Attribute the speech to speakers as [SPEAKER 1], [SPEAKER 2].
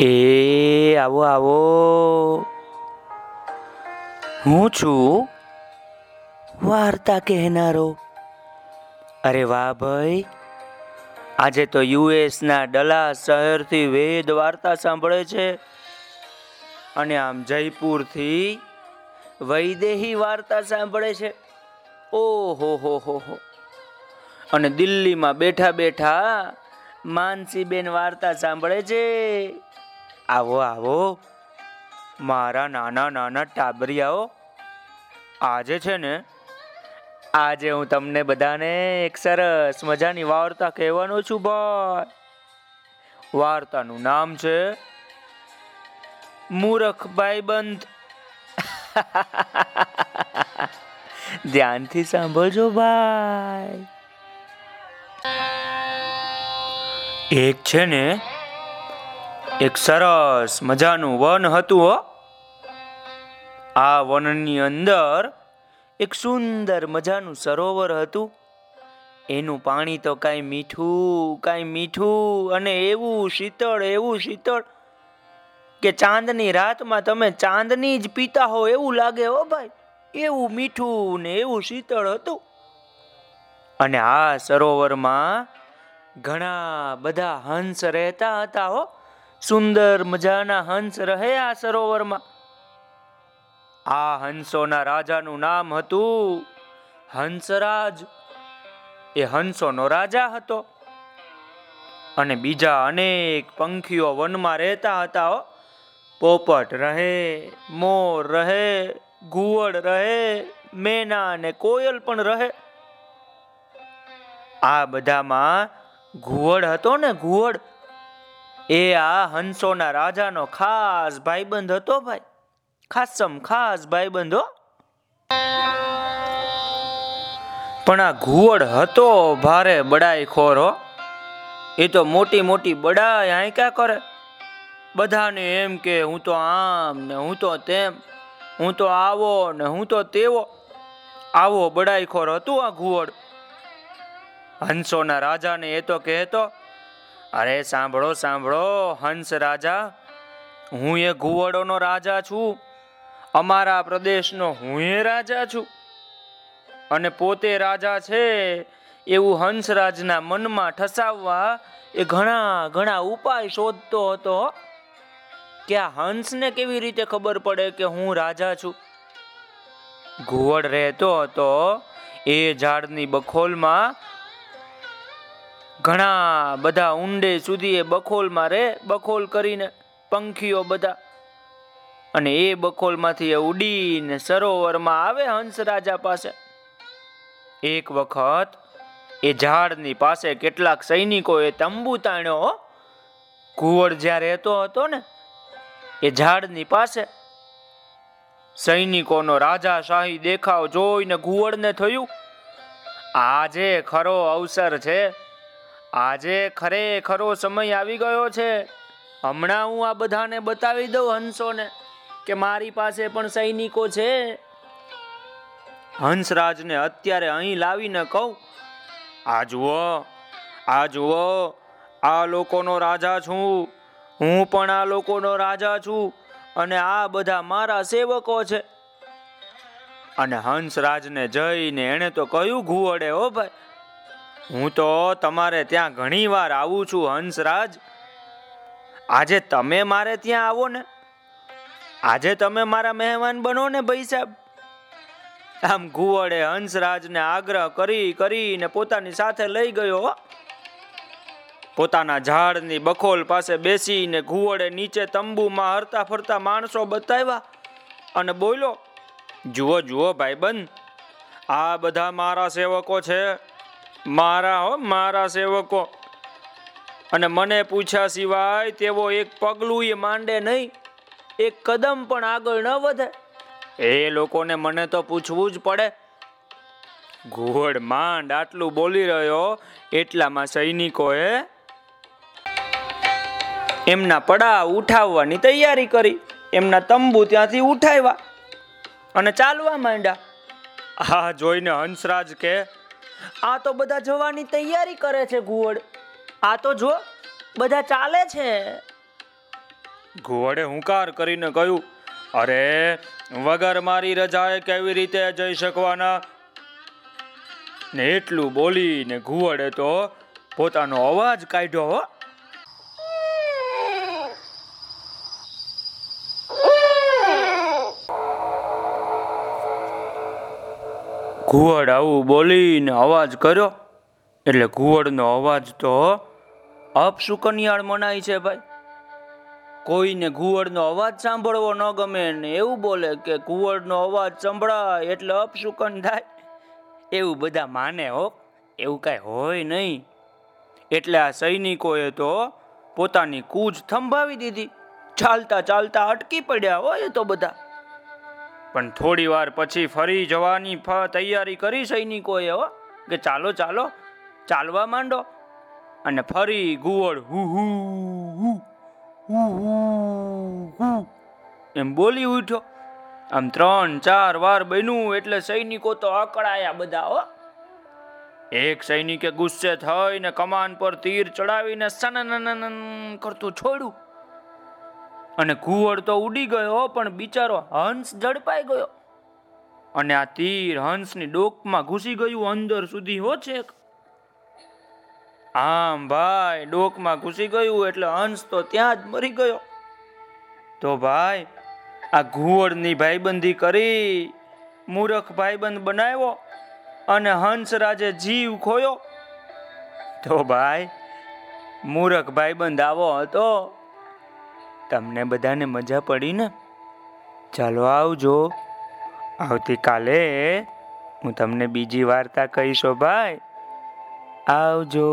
[SPEAKER 1] એ, આવો આવો. હું છું વાર્તા કહેનારો. અરે વાહ ભાઈ. આજે તો યુએસના ડલા શહેરથી વેદ વાર્તા સાંભળે છે. અને આમ જયપુરથી વૈદેહી વાર્તા સાંભળે છે. ઓહો, હો હો હો. અને દિલ્હીમાં બેઠા બેઠા માનસીબેન વાર્તા સાંભળે છે. આવો આવો. મારા નાના નાના ટાબરિયાઓ, આજે છે ને, આજે હું તમને બધાને એક સરસ મજાની વાર્તા કહેવાનો છું ભાઈ. વાર્તાનું નામ છે, મૂરખ ભાઈબંધ. ધ્યાનથી સાંભળજો ભાઈ. એક છે ને એક સરસ મજાનું વન હતું હો. આ વનની અંદર એક સુંદર મજાનું સરોવર હતું. એનું પાણી તો કાંઈ મીઠું કાંઈ મીઠું અને એવું શીતળ એવું શીતળ કે ચાંદની રાતમાં તમે ચાંદની જ પીતા હો એવું લાગે હો ભાઈ. એવું મીઠું ને એવું શીતળ હતું. અને આ સરોવરમાં ઘણા બધા હંસ રહેતા હતા હો. સુંદર મજાના હંસ રહે આ સરોવરમાં. આ હંસોના રાજાનું નામ હતું હંસરાજ. એ હંસોનો રાજા હતો. અને બીજા અનેક પંખીઓ વનમાં રહેતા હતા પોપટ રહે, મોર રહે, ઘુવડ રહે, મેના અને કોયલ પણ રહે. આ બધામાં ઘુવડ હતો ને ઘુવડ? એ આ હંસોના રાજાનો ખાસ ભાઈબંધ હતો ભાઈ. ખાસમ ખાસ ભાઈબંધ હો. પણ આ ઘુવડ હતો ભારે બડાઈ ખોર હો. એ તો મોટી મોટી બડાઈ અહીં કરે. બધાને એમ કે, હું તો આમ ને હું તો તેમ, હું તો આવો ને હું તો તેવો. આવો બડાઈ ખોર હતું આ ઘુવડ. હંસોના રાજાને એ તો કહેતો અરે, સાંભળો સાંભળો, હંસ રાજા. હું એ ઘુવડોનો રાજા છું. અમારા પ્રદેશનો હું એ રાજા છું. અને પોતે રાજા છે એવું હંસરાજના મનમાં ઠસાવવા એ ઘણા ઘણા ઉપાય શોધતો હતો. કે આ હંસને કેવી રીતે ખબર પડે કે હું રાજા છું? ઘુવડ રહેતો હતો એ ઝાડની બખોલમાં ઘણા બધા ઊંડે સુધી એ બખોલમાં રે, બખોલ કરીને પંખીઓ બધા. અને એ બખોલમાંથી એ ઉડીને સરોવરમાં આવે હંસ રાજા પાસે. એક વખત એ ઝાડની પાસે કેટલાક સૈનિકોએ તંબુ તાણ્યો કુંવર જ્યાં રહેતો હતો ને, એ ઝાડની પાસે સૈનિકોનો રાજાશાહી દેખાવ જોઈને ઘુવડને થયું, આજે ખરો અવસર છે. આજે ખરેખરો સમય આવી ગયો છે. હમણાં હું આ બધાને બતાવી દઉં હંસોને કે મારી પાસે પણ સૈનિકો છે. હંસરાજને અત્યારે અહીં લાવીને કહું, આ જુઓ આ જુઓ, આ લોકોનો રાજા છું. હું પણ આ લોકોનો રાજા છું અને આ બધા મારા સેવકો છે. અને હંસરાજને જઈને એણે તો કહ્યું, ઘુવડે હો ભાઈ હું તો તમારે ત્યાં ઘણી વાર આવું છું, હંસરાજ. આજે તમે મારે ત્યાં આવો ને. આજે તમે મારા મહેમાન બનો ને, ભાઈ સાહેબ. આમ ઘુવડે હંસરાજને આગ્રહ કરી, કરીને પોતાની સાથે લઈ ગયો પોતાના ઝાડની બખોલ પાસે બેસીને ઘુવડે નીચે તંબુમાં હરતા ફરતા માણસો બતાવ્યા અને બોલો જુઓ જુઓ, ભાઈબંધ, આ બધા મારા સેવકો છે. મારા હો, મારા સેવકો. અને મને પૂછ્યા સિવાય તેવો એક પગલું એ માંડે નહીં, એક કદમ પણ આગળ ન વધે. એ લોકોને મને તો પૂછવું જ પડે. ઘોડ માંડ આટલું બોલી રહ્યો એટલામાં સૈનિકોએ એમના પડા ઉઠાવવાની તૈયારી કરી. એમના તંબુ ત્યાંથી ઉઠાવ્યા અને ચાલવા માંડ્યા. આ જોઈને હંસરાજ કે આ તો બધા જવાની તૈયારી કરે છે ઘુવડ આ તો જો, બધા ચાલે છે. ઘુવડે હુંકાર કરીને કહ્યું, અરે, વગર મારી રજાએ કેવી રીતે જઈ શકવાના? ને એટલું બોલીને ઘુવડે તો પોતાનો અવાજ કાઢ્યો ઘુવડ આવું બોલીને અવાજ કર્યો. એટલે ઘુવડનો અવાજ તો અપસુકન્યાળ મનાય છે ભાઈ? કોઈને ઘુવડનો અવાજ સાંભળવો ન ગમે ને એવું બોલે કે ઘુવડનો અવાજ સંભળાય એટલે અપસુકન થાય એવું બધા માને હો, એવું કાંઈ હોય નહીં. એટલે આ સૈનિકોએ તો પોતાની કૂચ થંભાવી દીધી. ચાલતા ચાલતા અટકી પડ્યા હોય તો બધા. પણ થોડી વાર પછી ફરી જવાની તૈયારી કરી સૈનિકોએ હો, કે ચાલો ચાલો, ચાલવા માંડો. અને ફરી ગુવળ હુ હુ હુ એમ બોલી ઉઠ્યો. આમ ત્રણ, ચાર વાર બન્યું એટલે સૈનિકો તો અકળાયા બધા હો. એક સૈનિકે ગુસ્સે થઈને કમાન પર તીર ચડાવીને સનન કરતું છોડ્યું. અને ઘુવડ તો ઉડી ગયો, પણ બિચારો હંસ ઝડપાઈ ગયો. અને આ તીર હંસની ડોકમાં ઘૂસી ગયું અંદર સુધી, હો છે આમ ભાઈ, ડોકમાં ઘૂસી ગયું એટલે હંસ તો ત્યાં જ મરી ગયો. તો ભાઈ, આ ઘુવડની ભાઈબંધી કરી, મૂરખ ભાઈબંધ બનાવ્યો અને હંસરાજે જીવ ખોયો. તો ભાઈ, મૂરખ ભાઈબંધ આવો હતો. તમને બધાને મજા પડી ને? ચાલો આવજો. આવતીકાલે હું તમને બીજી વાર્તા કહીશો, ભાઈ. આવજો.